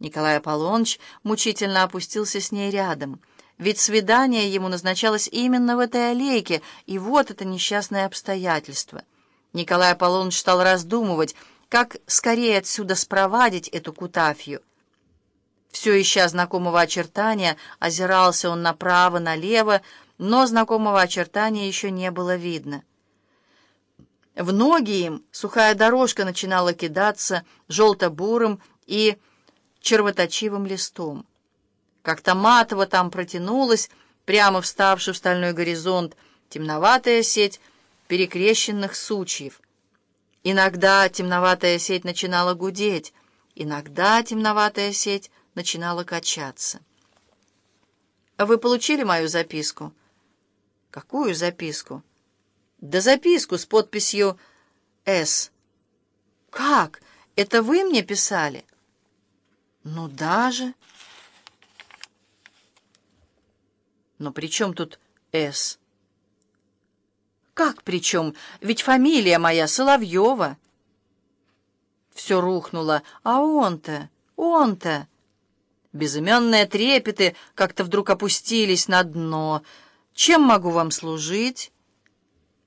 Николай Аполлоныч мучительно опустился с ней рядом. Ведь свидание ему назначалось именно в этой аллейке, и вот это несчастное обстоятельство. Николай Аполлоныч стал раздумывать, как скорее отсюда спровадить эту кутафью. Все ища знакомого очертания, озирался он направо, налево, но знакомого очертания еще не было видно. В ноги им сухая дорожка начинала кидаться желто-бурым и червоточивым листом. Как-то матово там протянулась, прямо вставший в стальной горизонт, темноватая сеть перекрещенных сучьев. Иногда темноватая сеть начинала гудеть, иногда темноватая сеть начинала качаться. «Вы получили мою записку?» «Какую записку?» «Да записку с подписью «С». «Как? Это вы мне писали?» «Ну даже...» «Но при чем тут «С»?» «Как при чем? Ведь фамилия моя Соловьева». Все рухнуло, а он-то, он-то... Безыменные трепеты как-то вдруг опустились на дно. Чем могу вам служить?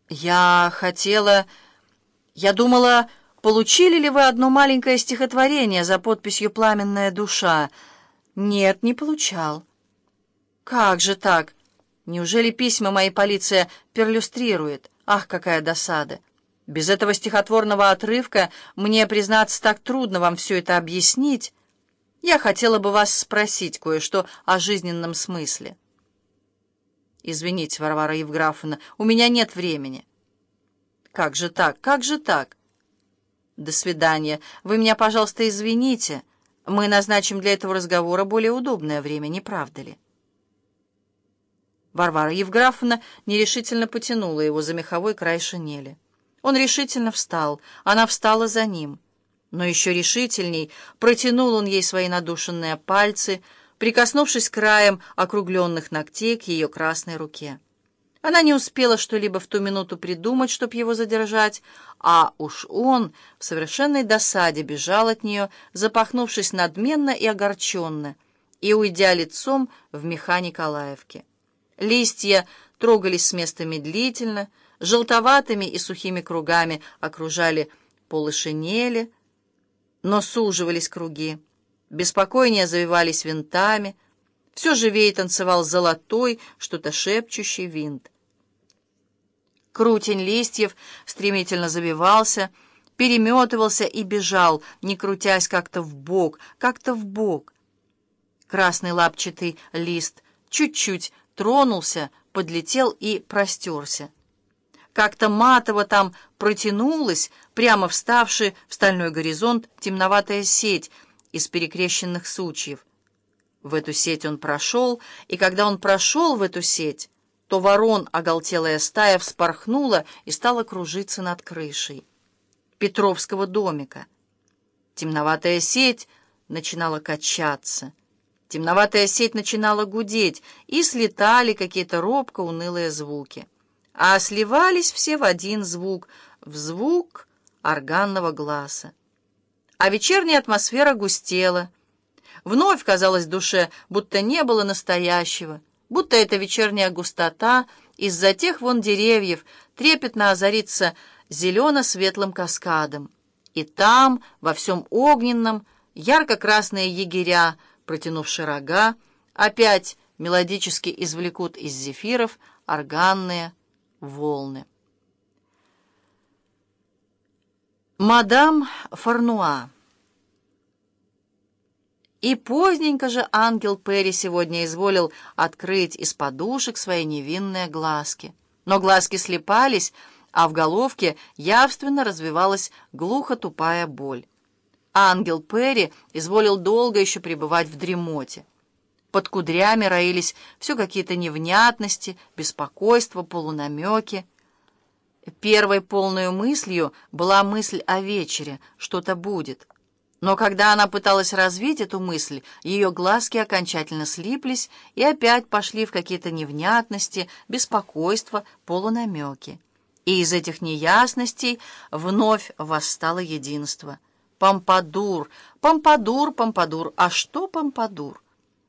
Я хотела... Я думала, получили ли вы одно маленькое стихотворение за подписью «Пламенная душа»? Нет, не получал. Как же так? Неужели письма моей полиция перлюстрирует? Ах, какая досада! Без этого стихотворного отрывка мне, признаться, так трудно вам все это объяснить. Я хотела бы вас спросить кое-что о жизненном смысле. Извините, Варвара Евграфовна, у меня нет времени. Как же так? Как же так? До свидания. Вы меня, пожалуйста, извините. Мы назначим для этого разговора более удобное время, не правда ли? Варвара Евграфовна нерешительно потянула его за меховой край шинели. Он решительно встал, она встала за ним — но еще решительней протянул он ей свои надушенные пальцы, прикоснувшись краем округленных ногтей к ее красной руке. Она не успела что-либо в ту минуту придумать, чтоб его задержать, а уж он в совершенной досаде бежал от нее, запахнувшись надменно и огорченно, и уйдя лицом в меха Николаевки. Листья трогались с места медлительно, желтоватыми и сухими кругами окружали полы шинели, но суживались круги, беспокойнее завивались винтами, все живее танцевал золотой, что-то шепчущий винт. Крутень листьев стремительно завивался, переметывался и бежал, не крутясь как-то в бок, как-то в бок. Красный лапчатый лист чуть-чуть тронулся, подлетел и простерся. Как-то матово там протянулась, прямо вставшая в стальной горизонт, темноватая сеть из перекрещенных сучьев. В эту сеть он прошел, и когда он прошел в эту сеть, то ворон, оголтелая стая, вспорхнула и стала кружиться над крышей Петровского домика. Темноватая сеть начинала качаться. Темноватая сеть начинала гудеть, и слетали какие-то робко унылые звуки а сливались все в один звук, в звук органного глаза. А вечерняя атмосфера густела. Вновь казалось душе, будто не было настоящего, будто эта вечерняя густота из-за тех вон деревьев трепетно озарится зелено-светлым каскадом. И там, во всем огненном, ярко-красные егеря, протянувшие рога, опять мелодически извлекут из зефиров органные волны. Мадам Фарнуа И поздненько же ангел Перри сегодня изволил открыть из подушек свои невинные глазки. Но глазки слепались, а в головке явственно развивалась глухо-тупая боль. Ангел Перри изволил долго еще пребывать в дремоте. Под кудрями роились все какие-то невнятности, беспокойство, полунамеки. Первой полной мыслью была мысль о вечере, что-то будет. Но когда она пыталась развить эту мысль, ее глазки окончательно слиплись и опять пошли в какие-то невнятности, беспокойство, полунамеки. И из этих неясностей вновь восстало единство — Помпадур, помпадур, помпадур. А что помпадур?